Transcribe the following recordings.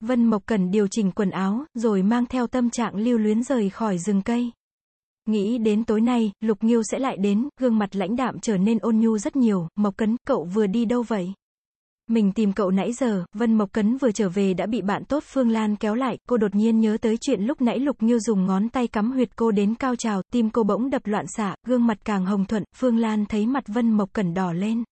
Vân Mộc Cẩn điều chỉnh quần áo, rồi mang theo tâm trạng lưu luyến rời khỏi rừng cây. Nghĩ đến tối nay, Lục Nghiêu sẽ lại đến, gương mặt lãnh đạm trở nên ôn nhu rất nhiều, Mộc Cấn, cậu vừa đi đâu vậy? Mình tìm cậu nãy giờ, Vân Mộc Cấn vừa trở về đã bị bạn tốt Phương Lan kéo lại, cô đột nhiên nhớ tới chuyện lúc nãy Lục Nghiêu dùng ngón tay cắm huyệt cô đến cao trào, tim cô bỗng đập loạn xạ, gương mặt càng hồng thuận, Phương Lan thấy mặt Vân Mộc Cẩn đỏ lên.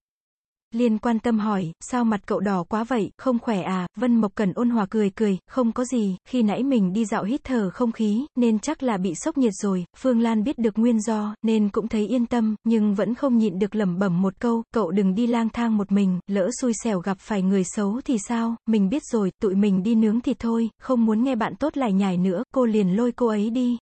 Liên quan tâm hỏi, sao mặt cậu đỏ quá vậy, không khỏe à, Vân Mộc Cẩn ôn hòa cười cười, không có gì, khi nãy mình đi dạo hít thở không khí, nên chắc là bị sốc nhiệt rồi, Phương Lan biết được nguyên do, nên cũng thấy yên tâm, nhưng vẫn không nhịn được lẩm bẩm một câu, cậu đừng đi lang thang một mình, lỡ xui xẻo gặp phải người xấu thì sao, mình biết rồi, tụi mình đi nướng thì thôi, không muốn nghe bạn tốt lại nhảy nữa, cô liền lôi cô ấy đi,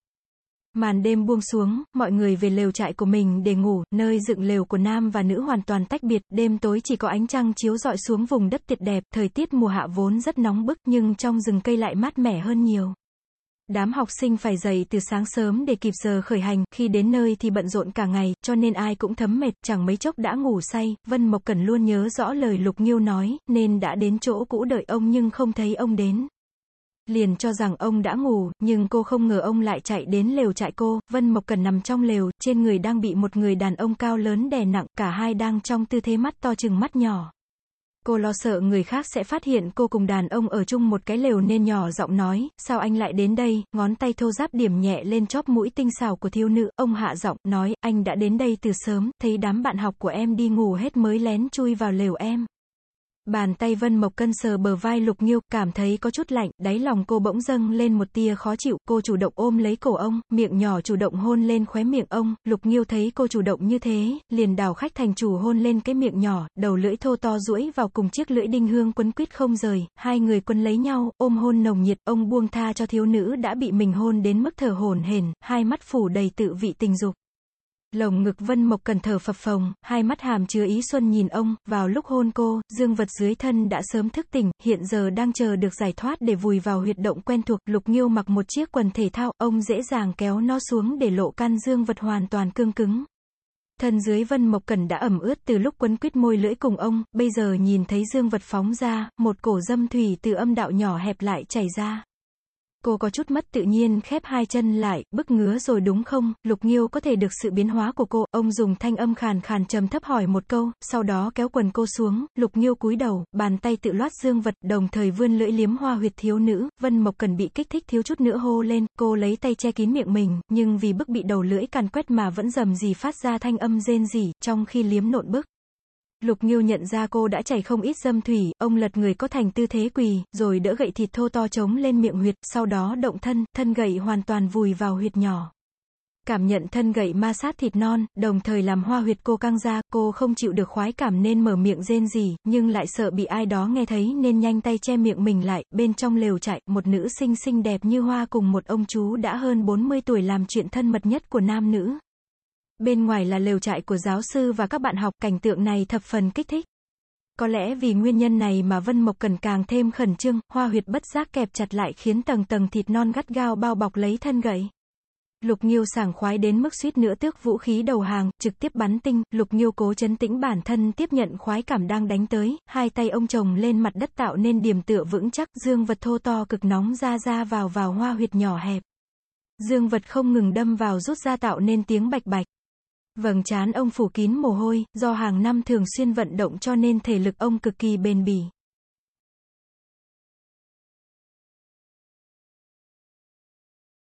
Màn đêm buông xuống, mọi người về lều trại của mình để ngủ, nơi dựng lều của nam và nữ hoàn toàn tách biệt, đêm tối chỉ có ánh trăng chiếu rọi xuống vùng đất tuyệt đẹp, thời tiết mùa hạ vốn rất nóng bức nhưng trong rừng cây lại mát mẻ hơn nhiều. Đám học sinh phải dậy từ sáng sớm để kịp giờ khởi hành, khi đến nơi thì bận rộn cả ngày, cho nên ai cũng thấm mệt, chẳng mấy chốc đã ngủ say, Vân Mộc Cẩn luôn nhớ rõ lời Lục Nghiêu nói, nên đã đến chỗ cũ đợi ông nhưng không thấy ông đến. Liền cho rằng ông đã ngủ, nhưng cô không ngờ ông lại chạy đến lều trại cô, Vân Mộc Cần nằm trong lều, trên người đang bị một người đàn ông cao lớn đè nặng, cả hai đang trong tư thế mắt to chừng mắt nhỏ. Cô lo sợ người khác sẽ phát hiện cô cùng đàn ông ở chung một cái lều nên nhỏ giọng nói, sao anh lại đến đây, ngón tay thô giáp điểm nhẹ lên chóp mũi tinh xảo của thiếu nữ, ông hạ giọng, nói, anh đã đến đây từ sớm, thấy đám bạn học của em đi ngủ hết mới lén chui vào lều em. Bàn tay Vân Mộc Cân sờ bờ vai Lục Nghiêu, cảm thấy có chút lạnh, đáy lòng cô bỗng dâng lên một tia khó chịu, cô chủ động ôm lấy cổ ông, miệng nhỏ chủ động hôn lên khóe miệng ông, Lục Nghiêu thấy cô chủ động như thế, liền đảo khách thành chủ hôn lên cái miệng nhỏ, đầu lưỡi thô to duỗi vào cùng chiếc lưỡi đinh hương quấn quýt không rời, hai người quân lấy nhau, ôm hôn nồng nhiệt, ông buông tha cho thiếu nữ đã bị mình hôn đến mức thở hổn hển, hai mắt phủ đầy tự vị tình dục. Lồng ngực Vân Mộc Cần thở phập phồng, hai mắt hàm chứa ý xuân nhìn ông, vào lúc hôn cô, dương vật dưới thân đã sớm thức tỉnh, hiện giờ đang chờ được giải thoát để vùi vào huyệt động quen thuộc, Lục Nghiêu mặc một chiếc quần thể thao, ông dễ dàng kéo nó xuống để lộ căn dương vật hoàn toàn cương cứng. Thân dưới Vân Mộc Cẩn đã ẩm ướt từ lúc quấn quýt môi lưỡi cùng ông, bây giờ nhìn thấy dương vật phóng ra, một cổ dâm thủy từ âm đạo nhỏ hẹp lại chảy ra. Cô có chút mất tự nhiên khép hai chân lại, bức ngứa rồi đúng không, Lục Nghiêu có thể được sự biến hóa của cô, ông dùng thanh âm khàn khàn trầm thấp hỏi một câu, sau đó kéo quần cô xuống, Lục Nghiêu cúi đầu, bàn tay tự loát dương vật, đồng thời vươn lưỡi liếm hoa huyệt thiếu nữ, Vân Mộc cần bị kích thích thiếu chút nữa hô lên, cô lấy tay che kín miệng mình, nhưng vì bức bị đầu lưỡi càn quét mà vẫn dầm gì phát ra thanh âm rên rỉ, trong khi liếm nộn bức. Lục Nghiêu nhận ra cô đã chảy không ít dâm thủy, ông lật người có thành tư thế quỳ, rồi đỡ gậy thịt thô to trống lên miệng huyệt, sau đó động thân, thân gậy hoàn toàn vùi vào huyệt nhỏ. Cảm nhận thân gậy ma sát thịt non, đồng thời làm hoa huyệt cô căng ra, cô không chịu được khoái cảm nên mở miệng rên gì, nhưng lại sợ bị ai đó nghe thấy nên nhanh tay che miệng mình lại, bên trong lều chạy, một nữ sinh xinh đẹp như hoa cùng một ông chú đã hơn 40 tuổi làm chuyện thân mật nhất của nam nữ. Bên ngoài là lều trại của giáo sư và các bạn học, cảnh tượng này thập phần kích thích. Có lẽ vì nguyên nhân này mà Vân Mộc Cần càng thêm khẩn trương, hoa huyệt bất giác kẹp chặt lại khiến tầng tầng thịt non gắt gao bao bọc lấy thân gậy. Lục Nghiêu sảng khoái đến mức suýt nữa tước vũ khí đầu hàng, trực tiếp bắn tinh, Lục Nghiêu cố chấn tĩnh bản thân tiếp nhận khoái cảm đang đánh tới, hai tay ông chồng lên mặt đất tạo nên điểm tựa vững chắc, dương vật thô to cực nóng ra ra vào vào hoa huyệt nhỏ hẹp. Dương vật không ngừng đâm vào rút ra tạo nên tiếng bạch bạch. Vầng trán ông phủ kín mồ hôi, do hàng năm thường xuyên vận động cho nên thể lực ông cực kỳ bền bỉ.